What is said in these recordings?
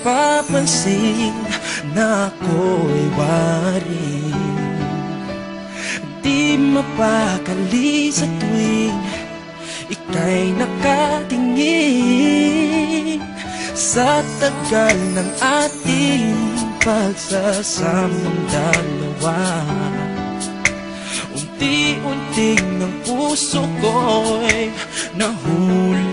napapansin na ako'y waring Di mapakali sa tuwing ika'y nakatingin Sa tagal ng ating pagsasamang dalawa. Unti-unting ng puso ko'y nahulog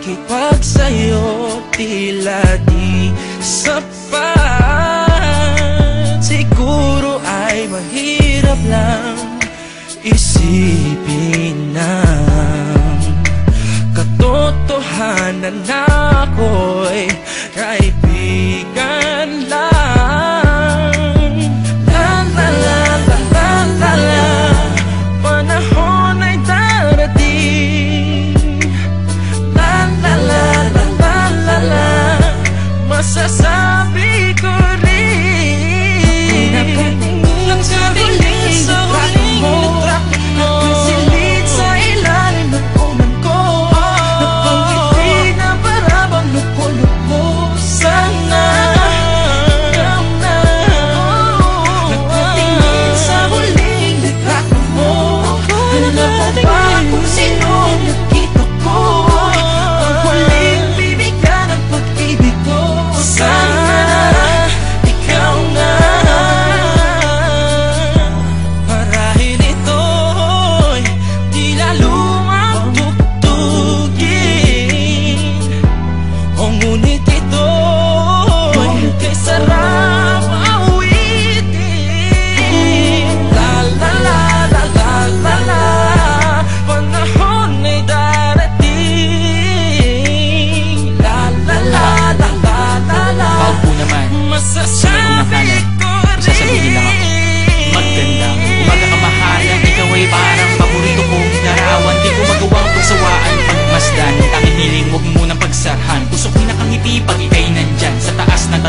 pakipag sa'yo tila di sapat. Siguro ay mahirap lang isipin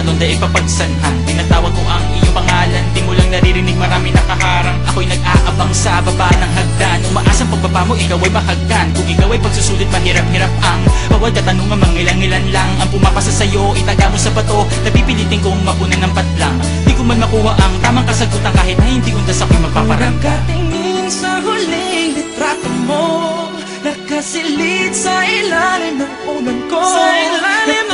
taas ng talon dahil papagsanhan Tinatawag ko ang iyong pangalan. Di mo lang naririnig marami nakaharang. Ako'y nag-aabang sa baba ng hagdan. Umaasang pagbaba mo ikaw ay mahagdan. Kung ikaw ay pagsusulit mahirap-hirap ang Bawal katanungan. Mangilang-ilan lang Ang pumapasa sa'yo. Itaga mo sa bato Napipilitin kong mapunan ng patlang. Di ko man makuha ang tamang kasagutan Kahit na hindi undas ako'y magpaparangka Nakatingin sa huling litrato mo. Nakasilid sa ilalim ng unan ko. Sa ilalim